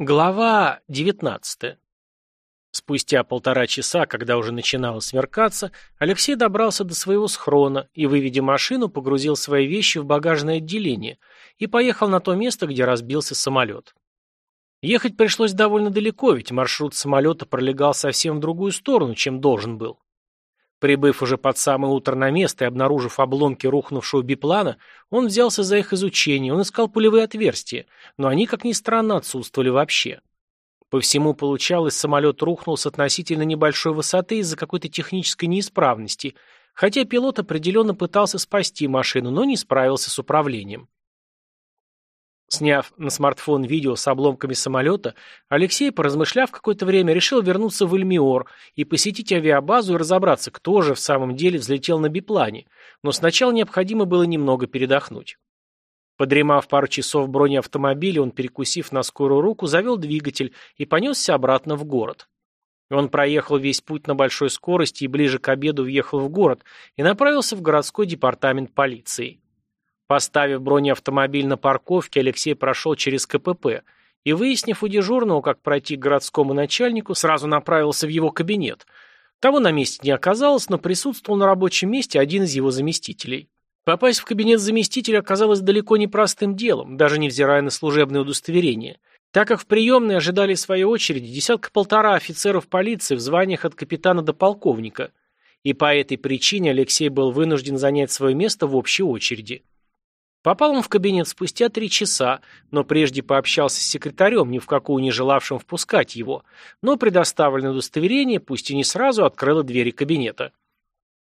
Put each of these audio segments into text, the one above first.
Глава 19. Спустя полтора часа, когда уже начинало смеркаться, Алексей добрался до своего схрона и, выведя машину, погрузил свои вещи в багажное отделение и поехал на то место, где разбился самолет. Ехать пришлось довольно далеко, ведь маршрут самолета пролегал совсем в другую сторону, чем должен был. Прибыв уже под самое утро на место и обнаружив обломки рухнувшего биплана, он взялся за их изучение, он искал пулевые отверстия, но они, как ни странно, отсутствовали вообще. По всему получалось, самолет рухнул с относительно небольшой высоты из-за какой-то технической неисправности, хотя пилот определенно пытался спасти машину, но не справился с управлением. Сняв на смартфон видео с обломками самолета, Алексей, поразмышляв какое-то время, решил вернуться в Эльмиор и посетить авиабазу и разобраться, кто же в самом деле взлетел на биплане, но сначала необходимо было немного передохнуть. Подремав пару часов в бронеавтомобиле, он, перекусив на скорую руку, завел двигатель и понесся обратно в город. Он проехал весь путь на большой скорости и ближе к обеду въехал в город и направился в городской департамент полиции. Поставив бронеавтомобиль на парковке, Алексей прошел через КПП и, выяснив у дежурного, как пройти к городскому начальнику, сразу направился в его кабинет. Того на месте не оказалось, но присутствовал на рабочем месте один из его заместителей. Попасть в кабинет заместителя оказалось далеко не простым делом, даже невзирая на служебное удостоверение, так как в приемной ожидали своей очереди десятка-полтора офицеров полиции в званиях от капитана до полковника, и по этой причине Алексей был вынужден занять свое место в общей очереди. Попал он в кабинет спустя три часа, но прежде пообщался с секретарем, ни в какую не желавшим впускать его, но предоставленное удостоверение, пусть и не сразу, открыло двери кабинета.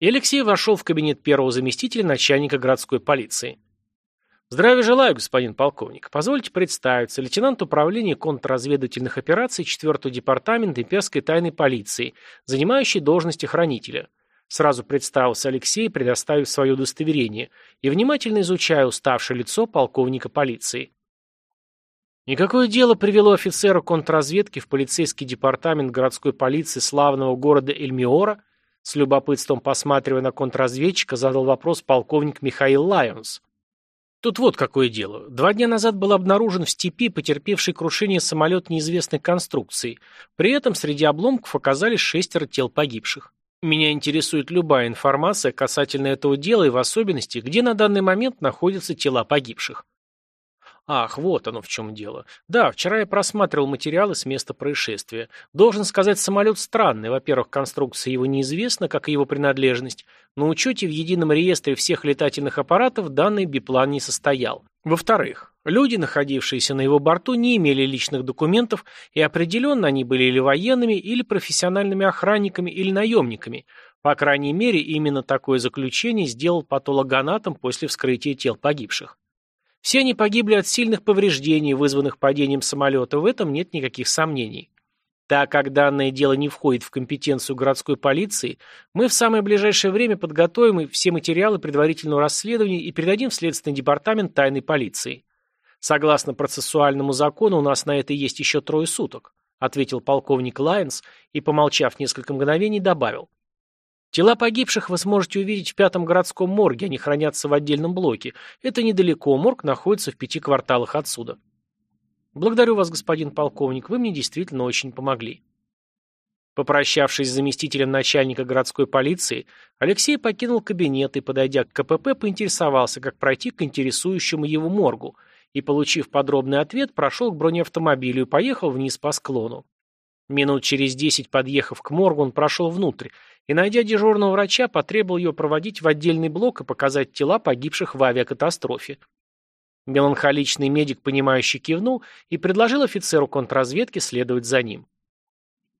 И Алексей вошел в кабинет первого заместителя начальника городской полиции. Здравия желаю, господин полковник. Позвольте представиться. Лейтенант управления контрразведывательных операций 4-го департамента имперской тайной полиции, занимающий должность хранителя. Сразу представился Алексей, предоставив свое удостоверение, и внимательно изучая уставшее лицо полковника полиции. Никакое дело привело офицера контрразведки в полицейский департамент городской полиции славного города Эльмиора, с любопытством посматривая на контрразведчика, задал вопрос полковник Михаил Лайонс. Тут вот какое дело. Два дня назад был обнаружен в степи потерпевший крушение самолет неизвестной конструкции. При этом среди обломков оказались шестеро тел погибших. Меня интересует любая информация касательно этого дела и в особенности, где на данный момент находятся тела погибших. Ах, вот оно в чем дело. Да, вчера я просматривал материалы с места происшествия. Должен сказать, самолет странный. Во-первых, конструкция его неизвестна, как и его принадлежность. На учете в едином реестре всех летательных аппаратов данный биплан не состоял. Во-вторых, люди, находившиеся на его борту, не имели личных документов, и определенно они были или военными, или профессиональными охранниками, или наемниками. По крайней мере, именно такое заключение сделал патологоанатом после вскрытия тел погибших. Все они погибли от сильных повреждений, вызванных падением самолета, в этом нет никаких сомнений. Так как данное дело не входит в компетенцию городской полиции, мы в самое ближайшее время подготовим все материалы предварительного расследования и передадим в Следственный департамент тайной полиции. Согласно процессуальному закону, у нас на это есть еще трое суток, ответил полковник Лайнс и, помолчав несколько мгновений, добавил. Тела погибших вы сможете увидеть в пятом городском морге, они хранятся в отдельном блоке. Это недалеко, морг находится в пяти кварталах отсюда. Благодарю вас, господин полковник, вы мне действительно очень помогли. Попрощавшись с заместителем начальника городской полиции, Алексей покинул кабинет и, подойдя к КПП, поинтересовался, как пройти к интересующему его моргу, и, получив подробный ответ, прошел к бронеавтомобилю и поехал вниз по склону. Минут через десять, подъехав к моргу, он прошел внутрь и, найдя дежурного врача, потребовал ее проводить в отдельный блок и показать тела погибших в авиакатастрофе. Меланхоличный медик, понимающий, кивнул и предложил офицеру контрразведки следовать за ним.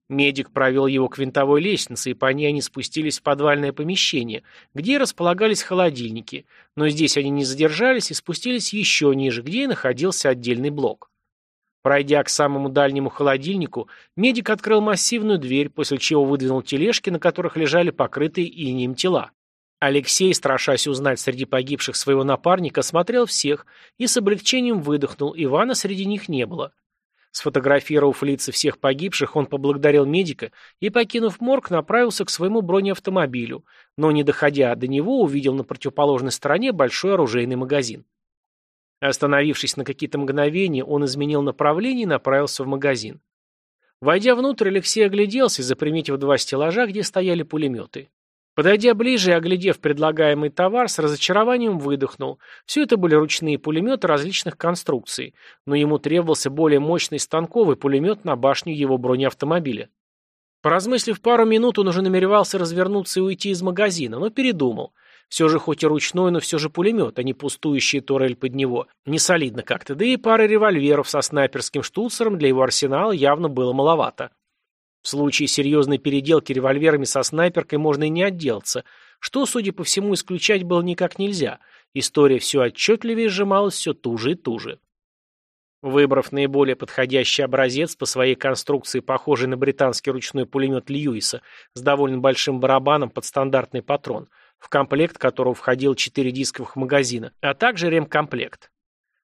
Медик провел его к винтовой лестнице, и по ней они спустились в подвальное помещение, где располагались холодильники, но здесь они не задержались и спустились еще ниже, где находился отдельный блок. Пройдя к самому дальнему холодильнику, медик открыл массивную дверь, после чего выдвинул тележки, на которых лежали покрытые инием тела. Алексей, страшась узнать среди погибших своего напарника, смотрел всех и с облегчением выдохнул, Ивана среди них не было. Сфотографировав лица всех погибших, он поблагодарил медика и, покинув морг, направился к своему бронеавтомобилю, но, не доходя до него, увидел на противоположной стороне большой оружейный магазин. Остановившись на какие-то мгновения, он изменил направление и направился в магазин. Войдя внутрь, Алексей огляделся, заприметив два стеллажа, где стояли пулеметы. Подойдя ближе и оглядев предлагаемый товар, с разочарованием выдохнул. Все это были ручные пулеметы различных конструкций, но ему требовался более мощный станковый пулемет на башню его бронеавтомобиля. Поразмыслив пару минут, он уже намеревался развернуться и уйти из магазина, но передумал. Все же хоть и ручной, но все же пулемет, а не пустующий турель под него. Не солидно как-то, да и пара револьверов со снайперским штуцером для его арсенала явно было маловато. В случае серьезной переделки револьверами со снайперкой можно и не отделаться, что, судя по всему, исключать было никак нельзя. История все отчетливее сжималась все туже и туже. Выбрав наиболее подходящий образец по своей конструкции, похожий на британский ручной пулемет Льюиса с довольно большим барабаном под стандартный патрон, в комплект которого входил 4 дисковых магазина, а также ремкомплект.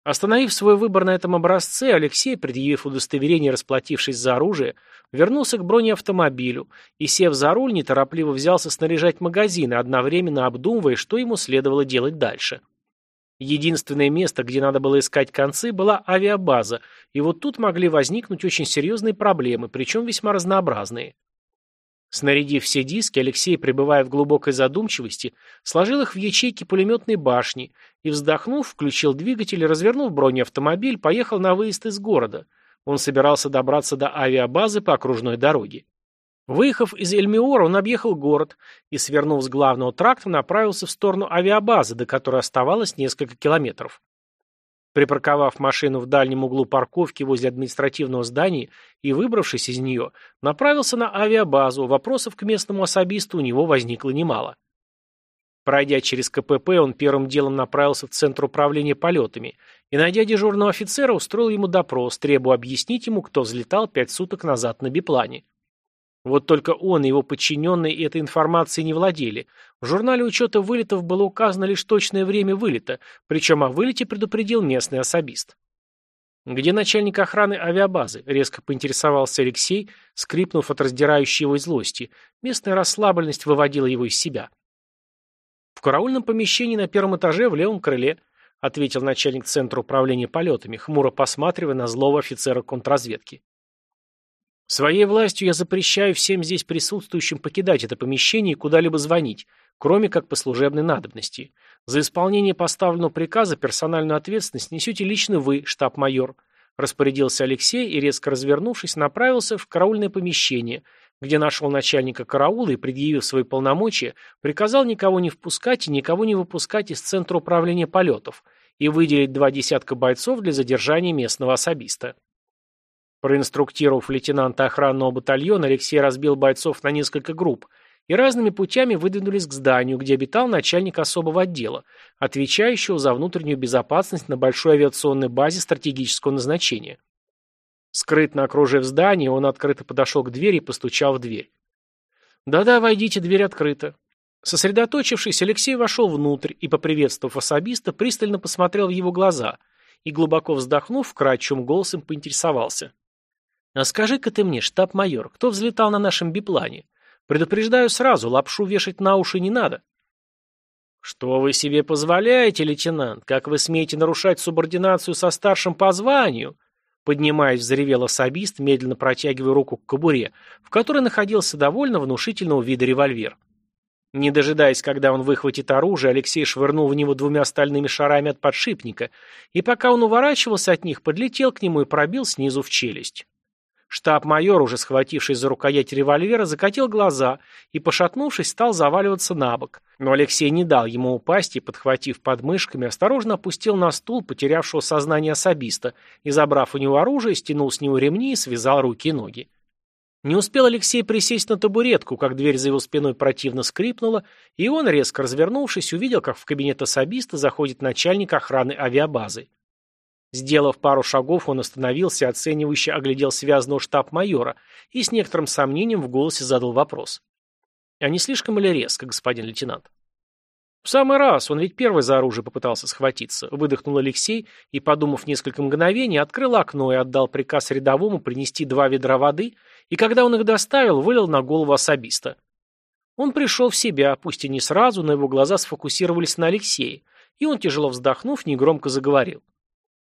Остановив свой выбор на этом образце, Алексей, предъявив удостоверение, расплатившись за оружие, вернулся к бронеавтомобилю и, сев за руль, неторопливо взялся снаряжать магазины, одновременно обдумывая, что ему следовало делать дальше. Единственное место, где надо было искать концы, была авиабаза, и вот тут могли возникнуть очень серьезные проблемы, причем весьма разнообразные. Снарядив все диски, Алексей, пребывая в глубокой задумчивости, сложил их в ячейки пулеметной башни и, вздохнув, включил двигатель и, развернув бронеавтомобиль, поехал на выезд из города. Он собирался добраться до авиабазы по окружной дороге. Выехав из Эльмиора, он объехал город и, свернув с главного тракта, направился в сторону авиабазы, до которой оставалось несколько километров. Припарковав машину в дальнем углу парковки возле административного здания и выбравшись из нее, направился на авиабазу, вопросов к местному особисту у него возникло немало. Пройдя через КПП, он первым делом направился в Центр управления полетами и, найдя дежурного офицера, устроил ему допрос, требуя объяснить ему, кто взлетал пять суток назад на биплане. Вот только он и его подчиненные этой информацией не владели. В журнале учета вылетов было указано лишь точное время вылета, причем о вылете предупредил местный особист. «Где начальник охраны авиабазы?» — резко поинтересовался Алексей, скрипнув от раздирающей его злости. Местная расслабленность выводила его из себя. «В караульном помещении на первом этаже в левом крыле», — ответил начальник Центра управления полетами, хмуро посматривая на злого офицера контрразведки. Своей властью я запрещаю всем здесь присутствующим покидать это помещение и куда-либо звонить, кроме как по служебной надобности. За исполнение поставленного приказа персональную ответственность несете лично вы, штаб-майор», распорядился Алексей и, резко развернувшись, направился в караульное помещение, где нашел начальника караула и, предъявив свои полномочия, приказал никого не впускать и никого не выпускать из Центра управления полетов и выделить два десятка бойцов для задержания местного особиста. Проинструктировав лейтенанта охранного батальона, Алексей разбил бойцов на несколько групп и разными путями выдвинулись к зданию, где обитал начальник особого отдела, отвечающего за внутреннюю безопасность на большой авиационной базе стратегического назначения. Скрытно окружив здание, он открыто подошел к двери и постучал в дверь. «Да-да, войдите, дверь открыта». Сосредоточившись, Алексей вошел внутрь и, поприветствовав особиста, пристально посмотрел в его глаза и, глубоко вздохнув, вкрадчивым голосом поинтересовался. А скажи-ка ты мне, штаб-майор, кто взлетал на нашем биплане? Предупреждаю сразу, лапшу вешать на уши не надо. Что вы себе позволяете, лейтенант? Как вы смеете нарушать субординацию со старшим по званию? Поднимаясь, взревел особист, медленно протягивая руку к кобуре, в которой находился довольно внушительного вида револьвер. Не дожидаясь, когда он выхватит оружие, Алексей швырнул в него двумя стальными шарами от подшипника, и пока он уворачивался от них, подлетел к нему и пробил снизу в челюсть. Штаб-майор, уже схватившись за рукоять револьвера, закатил глаза и, пошатнувшись, стал заваливаться на бок. Но Алексей не дал ему упасть и, подхватив подмышками, осторожно опустил на стул потерявшего сознание особиста и, забрав у него оружие, стянул с него ремни и связал руки и ноги. Не успел Алексей присесть на табуретку, как дверь за его спиной противно скрипнула, и он, резко развернувшись, увидел, как в кабинет особиста заходит начальник охраны авиабазы. Сделав пару шагов, он остановился, оценивающе оглядел связанного штаб-майора и с некоторым сомнением в голосе задал вопрос. «А не слишком ли резко, господин лейтенант?» «В самый раз, он ведь первый за оружие попытался схватиться», выдохнул Алексей и, подумав несколько мгновений, открыл окно и отдал приказ рядовому принести два ведра воды, и когда он их доставил, вылил на голову особиста. Он пришел в себя, пусть и не сразу, но его глаза сфокусировались на Алексее, и он, тяжело вздохнув, негромко заговорил.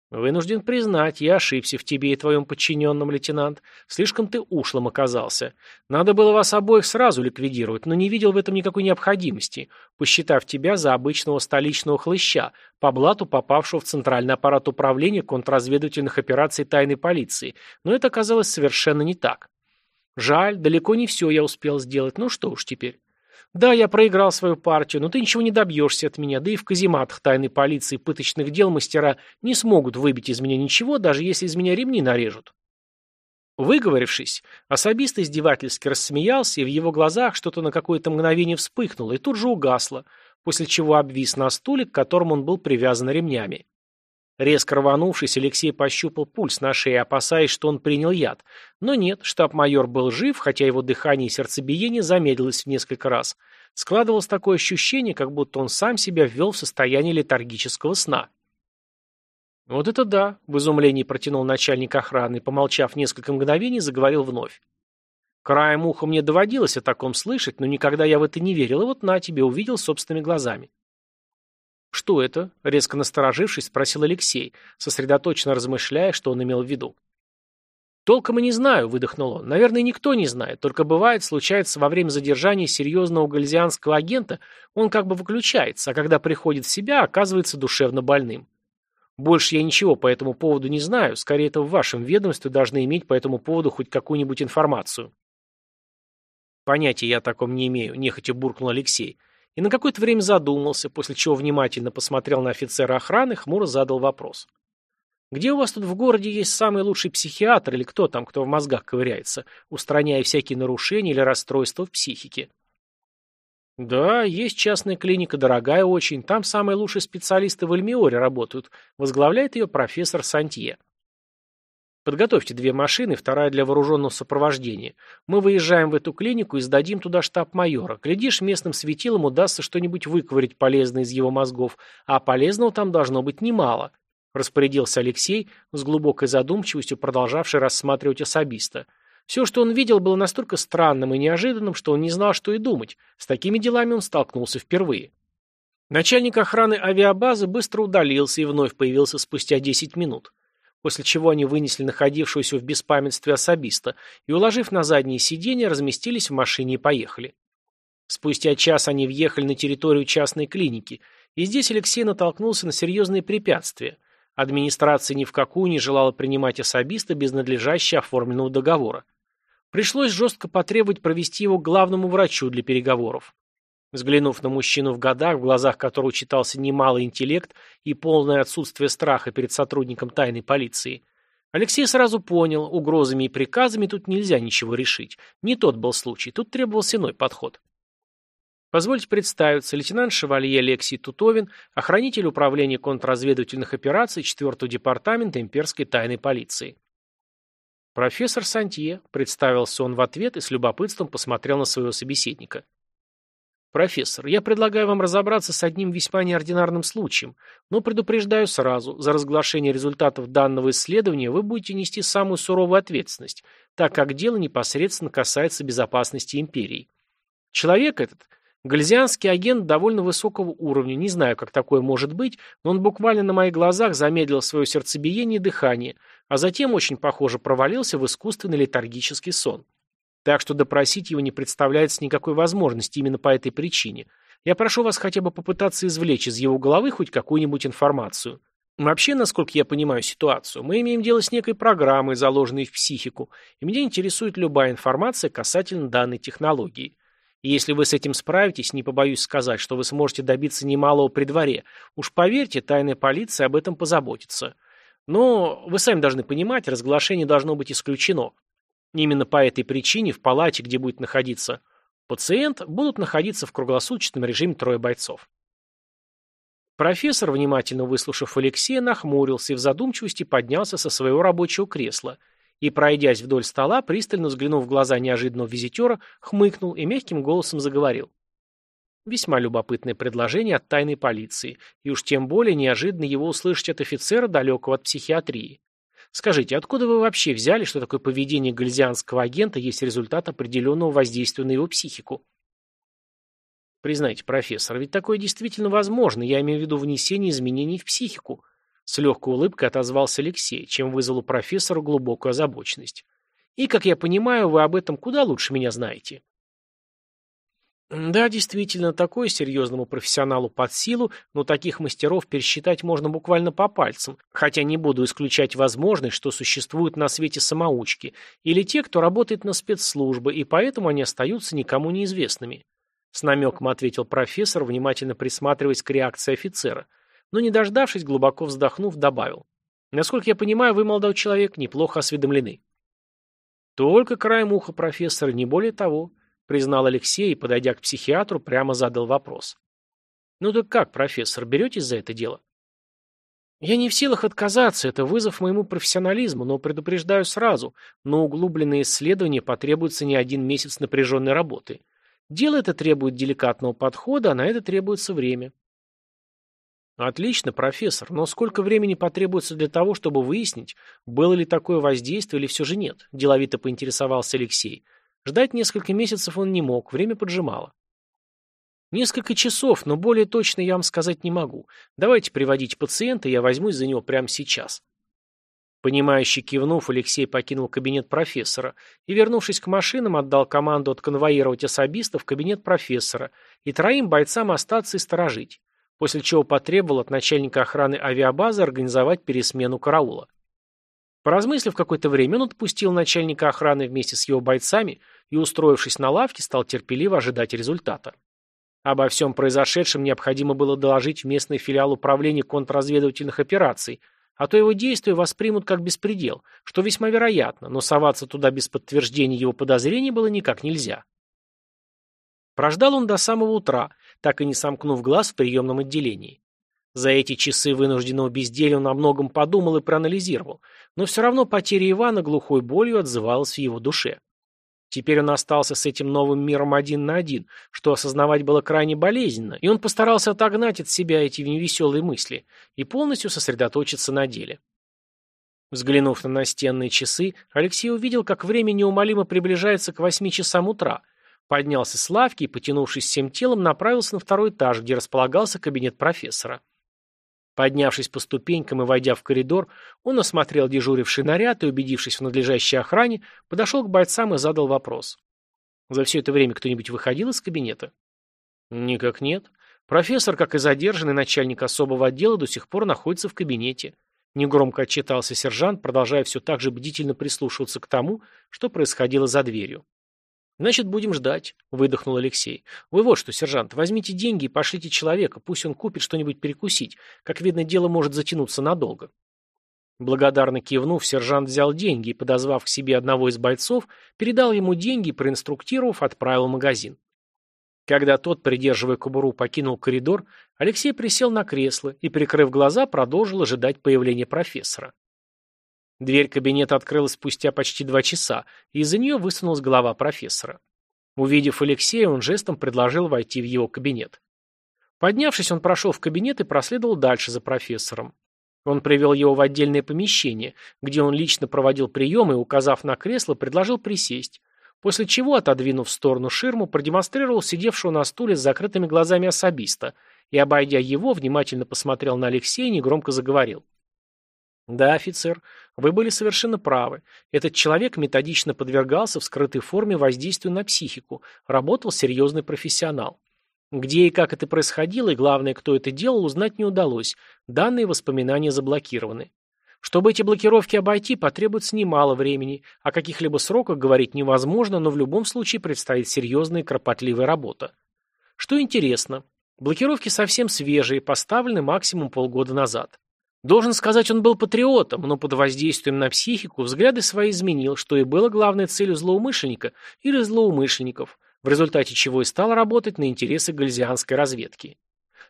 Вынужден признать, я ошибся в тебе и твоем подчиненном, лейтенант. Слишком ты ушлым оказался. Надо было вас обоих сразу ликвидировать, но не видел в этом никакой необходимости, посчитав тебя за обычного столичного хлыща, по блату попавшего в центральный аппарат управления контрразведывательных операций тайной полиции. Но это оказалось совершенно не так. Жаль, далеко не все я успел сделать, ну что уж теперь. Да, я проиграл свою партию, но ты ничего не добьешься от меня, да и в казематах тайной полиции пыточных дел мастера не смогут выбить из меня ничего, даже если из меня ремни нарежут. Выговорившись, особист издевательски рассмеялся, и в его глазах что-то на какое-то мгновение вспыхнуло и тут же угасло, после чего обвис на стуле, к которому он был привязан ремнями. Резко рванувшись, Алексей пощупал пульс на шее, опасаясь, что он принял яд. Но нет, штаб-майор был жив, хотя его дыхание и сердцебиение замедлилось в несколько раз. Складывалось такое ощущение, как будто он сам себя ввел в состояние летаргического сна. «Вот это да!» — в изумлении протянул начальник охраны, помолчав несколько мгновений, заговорил вновь. «Краем уха мне доводилось о таком слышать, но никогда я в это не верил, и вот на тебе увидел собственными глазами». «Что это?» — резко насторожившись, спросил Алексей, сосредоточенно размышляя, что он имел в виду. «Толком и не знаю», — выдохнул он. «Наверное, никто не знает. Только бывает, случается, во время задержания серьезного гальзианского агента он как бы выключается, а когда приходит в себя, оказывается душевно больным. Больше я ничего по этому поводу не знаю. Скорее, это в вашем ведомстве должны иметь по этому поводу хоть какую-нибудь информацию». «Понятия я о таком не имею», — нехотя буркнул Алексей и на какое-то время задумался, после чего внимательно посмотрел на офицера охраны, хмуро задал вопрос. «Где у вас тут в городе есть самый лучший психиатр или кто там, кто в мозгах ковыряется, устраняя всякие нарушения или расстройства в психике?» «Да, есть частная клиника, дорогая очень. Там самые лучшие специалисты в Эльмиоре работают. Возглавляет ее профессор Сантье. Подготовьте две машины, вторая для вооруженного сопровождения. Мы выезжаем в эту клинику и сдадим туда штаб майора. Глядишь, местным светилам удастся что-нибудь выковырять полезное из его мозгов, а полезного там должно быть немало», – распорядился Алексей, с глубокой задумчивостью продолжавший рассматривать особиста. Все, что он видел, было настолько странным и неожиданным, что он не знал, что и думать. С такими делами он столкнулся впервые. Начальник охраны авиабазы быстро удалился и вновь появился спустя 10 минут после чего они вынесли находившегося в беспамятстве особиста и, уложив на заднее сиденье, разместились в машине и поехали. Спустя час они въехали на территорию частной клиники, и здесь Алексей натолкнулся на серьезные препятствия. Администрация ни в какую не желала принимать особиста без надлежащего оформленного договора. Пришлось жестко потребовать провести его к главному врачу для переговоров. Взглянув на мужчину в годах, в глазах которого читался немалый интеллект и полное отсутствие страха перед сотрудником тайной полиции, Алексей сразу понял, угрозами и приказами тут нельзя ничего решить. Не тот был случай, тут требовался иной подход. Позвольте представиться, лейтенант Шевалье Алексей Тутовин, охранитель управления контрразведывательных операций 4 департамента имперской тайной полиции. Профессор Сантье, представился он в ответ и с любопытством посмотрел на своего собеседника. «Профессор, я предлагаю вам разобраться с одним весьма неординарным случаем, но предупреждаю сразу, за разглашение результатов данного исследования вы будете нести самую суровую ответственность, так как дело непосредственно касается безопасности империи. Человек этот – гальзианский агент довольно высокого уровня, не знаю, как такое может быть, но он буквально на моих глазах замедлил свое сердцебиение и дыхание, а затем очень похоже провалился в искусственный летаргический сон. Так что допросить его не представляется никакой возможности именно по этой причине. Я прошу вас хотя бы попытаться извлечь из его головы хоть какую-нибудь информацию. Вообще, насколько я понимаю ситуацию, мы имеем дело с некой программой, заложенной в психику, и меня интересует любая информация касательно данной технологии. И если вы с этим справитесь, не побоюсь сказать, что вы сможете добиться немалого при дворе. Уж поверьте, тайная полиция об этом позаботится. Но вы сами должны понимать, разглашение должно быть исключено. Именно по этой причине в палате, где будет находиться пациент, будут находиться в круглосуточном режиме трое бойцов. Профессор, внимательно выслушав Алексея, нахмурился и в задумчивости поднялся со своего рабочего кресла и, пройдясь вдоль стола, пристально взглянув в глаза неожиданного визитера, хмыкнул и мягким голосом заговорил. Весьма любопытное предложение от тайной полиции, и уж тем более неожиданно его услышать от офицера, далекого от психиатрии. Скажите, откуда вы вообще взяли, что такое поведение гальзианского агента есть результат определенного воздействия на его психику? Признайте, профессор, ведь такое действительно возможно, я имею в виду внесение изменений в психику. С легкой улыбкой отозвался Алексей, чем вызвал у профессора глубокую озабоченность. И, как я понимаю, вы об этом куда лучше меня знаете. Да, действительно, такое серьезному профессионалу под силу, но таких мастеров пересчитать можно буквально по пальцам, хотя не буду исключать возможность, что существуют на свете самоучки, или те, кто работает на спецслужбы, и поэтому они остаются никому неизвестными. С намеком ответил профессор, внимательно присматриваясь к реакции офицера, но, не дождавшись, глубоко вздохнув, добавил. Насколько я понимаю, вы, молодой человек, неплохо осведомлены. Только краем уха, профессор, не более того признал Алексей и, подойдя к психиатру, прямо задал вопрос. «Ну так как, профессор, беретесь за это дело?» «Я не в силах отказаться, это вызов моему профессионализму, но предупреждаю сразу, на углубленные исследования потребуется не один месяц напряженной работы. Дело это требует деликатного подхода, а на это требуется время». «Отлично, профессор, но сколько времени потребуется для того, чтобы выяснить, было ли такое воздействие или все же нет?» – деловито поинтересовался Алексей – Ждать несколько месяцев он не мог, время поджимало. Несколько часов, но более точно я вам сказать не могу. Давайте приводить пациента, я возьмусь за него прямо сейчас. Понимающий кивнув, Алексей покинул кабинет профессора и, вернувшись к машинам, отдал команду отконвоировать особиста в кабинет профессора и троим бойцам остаться и сторожить, после чего потребовал от начальника охраны авиабазы организовать пересмену караула. Поразмыслив какое-то время, он отпустил начальника охраны вместе с его бойцами и, устроившись на лавке, стал терпеливо ожидать результата. Обо всем произошедшем необходимо было доложить в местный филиал управления контрразведывательных операций, а то его действия воспримут как беспредел, что весьма вероятно, но соваться туда без подтверждения его подозрений было никак нельзя. Прождал он до самого утра, так и не сомкнув глаз в приемном отделении. За эти часы вынужденного безделья он о многом подумал и проанализировал, но все равно потеря Ивана глухой болью отзывалась в его душе. Теперь он остался с этим новым миром один на один, что осознавать было крайне болезненно, и он постарался отогнать от себя эти невеселые мысли и полностью сосредоточиться на деле. Взглянув на настенные часы, Алексей увидел, как время неумолимо приближается к восьми часам утра, поднялся с лавки и, потянувшись всем телом, направился на второй этаж, где располагался кабинет профессора. Поднявшись по ступенькам и войдя в коридор, он осмотрел дежуривший наряд и, убедившись в надлежащей охране, подошел к бойцам и задал вопрос. «За все это время кто-нибудь выходил из кабинета?» «Никак нет. Профессор, как и задержанный начальник особого отдела, до сих пор находится в кабинете». Негромко отчитался сержант, продолжая все так же бдительно прислушиваться к тому, что происходило за дверью. «Значит, будем ждать», — выдохнул Алексей. «Вы вот что, сержант, возьмите деньги и пошлите человека, пусть он купит что-нибудь перекусить. Как видно, дело может затянуться надолго». Благодарно кивнув, сержант взял деньги и, подозвав к себе одного из бойцов, передал ему деньги и, проинструктировав, отправил в магазин. Когда тот, придерживая кобуру, покинул коридор, Алексей присел на кресло и, прикрыв глаза, продолжил ожидать появления профессора. Дверь кабинета открылась спустя почти два часа, и из-за нее высунулась голова профессора. Увидев Алексея, он жестом предложил войти в его кабинет. Поднявшись, он прошел в кабинет и проследовал дальше за профессором. Он привел его в отдельное помещение, где он лично проводил прием и, указав на кресло, предложил присесть, после чего, отодвинув в сторону ширму, продемонстрировал сидевшего на стуле с закрытыми глазами особиста и, обойдя его, внимательно посмотрел на Алексея и негромко заговорил. Да, офицер, вы были совершенно правы. Этот человек методично подвергался в скрытой форме воздействию на психику, работал серьезный профессионал. Где и как это происходило, и главное, кто это делал, узнать не удалось. Данные воспоминания заблокированы. Чтобы эти блокировки обойти, потребуется немало времени. О каких-либо сроках говорить невозможно, но в любом случае предстоит серьезная и кропотливая работа. Что интересно, блокировки совсем свежие, поставлены максимум полгода назад. Должен сказать, он был патриотом, но под воздействием на психику взгляды свои изменил, что и было главной целью злоумышленника или злоумышленников, в результате чего и стал работать на интересы гальзианской разведки.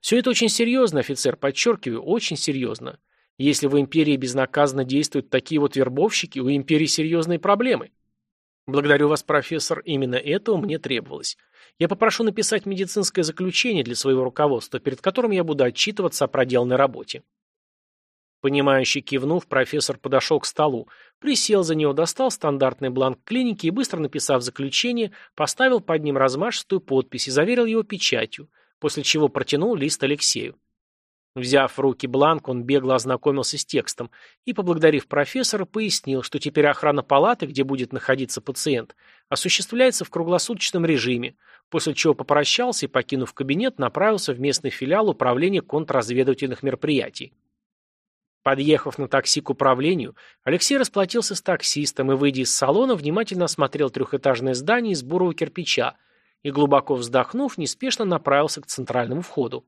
Все это очень серьезно, офицер, подчеркиваю, очень серьезно. Если в империи безнаказанно действуют такие вот вербовщики, у империи серьезные проблемы. Благодарю вас, профессор, именно этого мне требовалось. Я попрошу написать медицинское заключение для своего руководства, перед которым я буду отчитываться о проделанной работе. Понимающий кивнув, профессор подошел к столу, присел за него, достал стандартный бланк клиники и, быстро написав заключение, поставил под ним размашистую подпись и заверил его печатью, после чего протянул лист Алексею. Взяв в руки бланк, он бегло ознакомился с текстом и, поблагодарив профессора, пояснил, что теперь охрана палаты, где будет находиться пациент, осуществляется в круглосуточном режиме, после чего попрощался и, покинув кабинет, направился в местный филиал управления контрразведывательных мероприятий. Подъехав на такси к управлению, Алексей расплатился с таксистом и, выйдя из салона, внимательно осмотрел трехэтажное здание из бурого кирпича и, глубоко вздохнув, неспешно направился к центральному входу.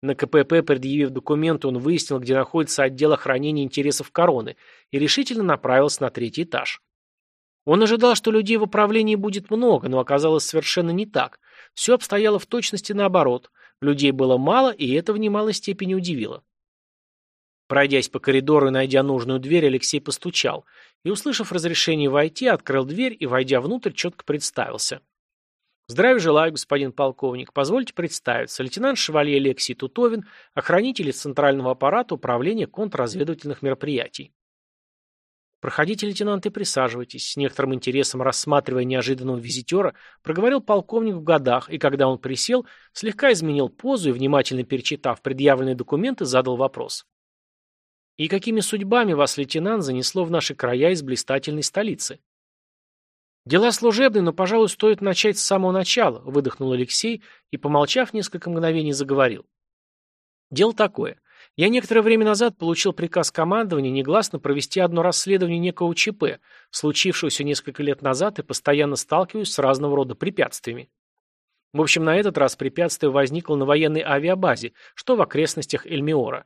На КПП, предъявив документы, он выяснил, где находится отдел охранения интересов короны и решительно направился на третий этаж. Он ожидал, что людей в управлении будет много, но оказалось совершенно не так. Все обстояло в точности наоборот. Людей было мало, и это в немалой степени удивило. Пройдясь по коридору и найдя нужную дверь, Алексей постучал и, услышав разрешение войти, открыл дверь и, войдя внутрь, четко представился. Здравия желаю, господин полковник. Позвольте представиться. Лейтенант Шевалье Алексей Тутовин, охранитель Центрального аппарата Управления контрразведывательных мероприятий. Проходите, лейтенант, и присаживайтесь. С некоторым интересом рассматривая неожиданного визитера, проговорил полковник в годах, и когда он присел, слегка изменил позу и, внимательно перечитав предъявленные документы, задал вопрос. «И какими судьбами вас, лейтенант, занесло в наши края из блистательной столицы?» «Дела служебные, но, пожалуй, стоит начать с самого начала», выдохнул Алексей и, помолчав несколько мгновений, заговорил. «Дело такое. Я некоторое время назад получил приказ командования негласно провести одно расследование некого ЧП, случившегося несколько лет назад, и постоянно сталкиваюсь с разного рода препятствиями. В общем, на этот раз препятствие возникло на военной авиабазе, что в окрестностях Эльмиора.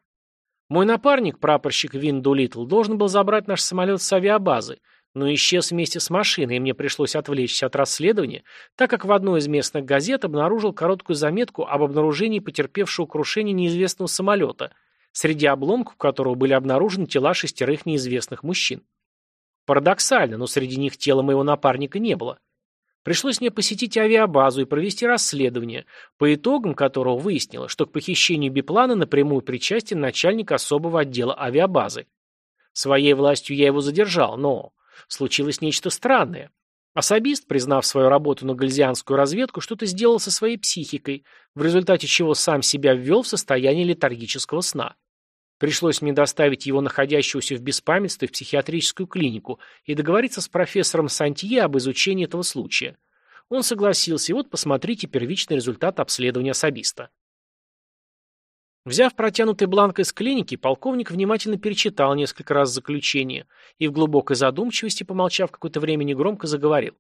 Мой напарник, прапорщик Вин Дулитл, должен был забрать наш самолет с авиабазы, но исчез вместе с машиной, и мне пришлось отвлечься от расследования, так как в одной из местных газет обнаружил короткую заметку об обнаружении потерпевшего крушения неизвестного самолета, среди обломков которого были обнаружены тела шестерых неизвестных мужчин. Парадоксально, но среди них тела моего напарника не было. Пришлось мне посетить авиабазу и провести расследование, по итогам которого выяснилось, что к похищению биплана напрямую причастен начальник особого отдела авиабазы. Своей властью я его задержал, но случилось нечто странное. Особист, признав свою работу на гальзианскую разведку, что-то сделал со своей психикой, в результате чего сам себя ввел в состояние летаргического сна. Пришлось мне доставить его находящегося в беспамятстве в психиатрическую клинику и договориться с профессором Сантье об изучении этого случая. Он согласился, и вот посмотрите первичный результат обследования особиста. Взяв протянутый бланк из клиники, полковник внимательно перечитал несколько раз заключение и в глубокой задумчивости, помолчав какое-то время, негромко заговорил.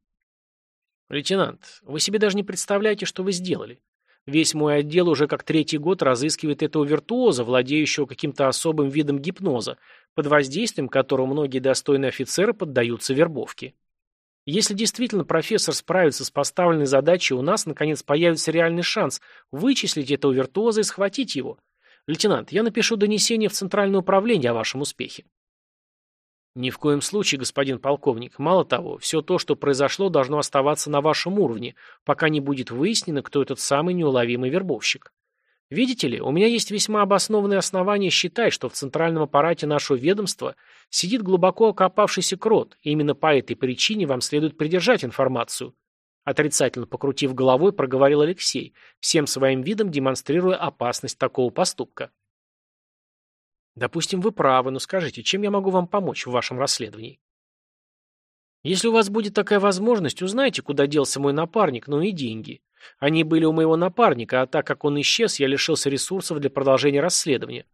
«Лейтенант, вы себе даже не представляете, что вы сделали. Весь мой отдел уже как третий год разыскивает этого виртуоза, владеющего каким-то особым видом гипноза, под воздействием которого многие достойные офицеры поддаются вербовке. Если действительно профессор справится с поставленной задачей, у нас, наконец, появится реальный шанс вычислить этого виртуоза и схватить его. Лейтенант, я напишу донесение в Центральное управление о вашем успехе. Ни в коем случае, господин полковник. Мало того, все то, что произошло, должно оставаться на вашем уровне, пока не будет выяснено, кто этот самый неуловимый вербовщик. Видите ли, у меня есть весьма обоснованные основания считать, что в центральном аппарате нашего ведомства сидит глубоко окопавшийся крот, и именно по этой причине вам следует придержать информацию. Отрицательно покрутив головой, проговорил Алексей, всем своим видом демонстрируя опасность такого поступка. Допустим, вы правы, но скажите, чем я могу вам помочь в вашем расследовании? Если у вас будет такая возможность, узнайте, куда делся мой напарник, ну и деньги. Они были у моего напарника, а так как он исчез, я лишился ресурсов для продолжения расследования.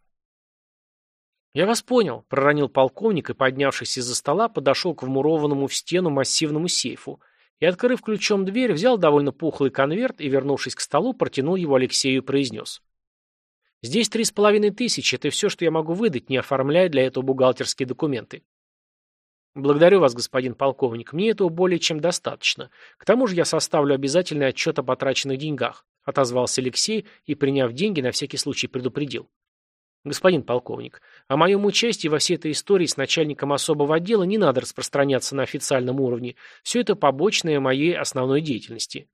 «Я вас понял», — проронил полковник и, поднявшись из-за стола, подошел к вмурованному в стену массивному сейфу, и, открыв ключом дверь, взял довольно пухлый конверт и, вернувшись к столу, протянул его Алексею и произнес. «Здесь три с половиной тысячи, это все, что я могу выдать, не оформляя для этого бухгалтерские документы». «Благодарю вас, господин полковник, мне этого более чем достаточно. К тому же я составлю обязательный отчет о потраченных деньгах», отозвался Алексей и, приняв деньги, на всякий случай предупредил. Господин полковник, о моем участии во всей этой истории с начальником особого отдела не надо распространяться на официальном уровне. Все это побочное моей основной деятельности.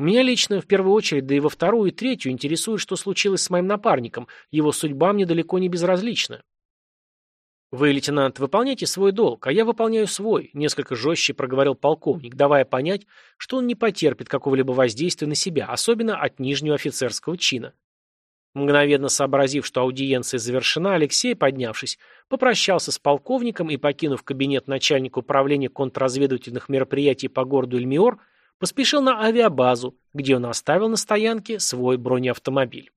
Меня лично в первую очередь, да и во вторую и третью интересует, что случилось с моим напарником. Его судьба мне далеко не безразлична. «Вы, лейтенант, выполняйте свой долг, а я выполняю свой», несколько жестче проговорил полковник, давая понять, что он не потерпит какого-либо воздействия на себя, особенно от нижнего офицерского чина. Мгновенно сообразив, что аудиенция завершена, Алексей, поднявшись, попрощался с полковником и, покинув кабинет начальника управления контрразведывательных мероприятий по городу Эльмиор, поспешил на авиабазу, где он оставил на стоянке свой бронеавтомобиль.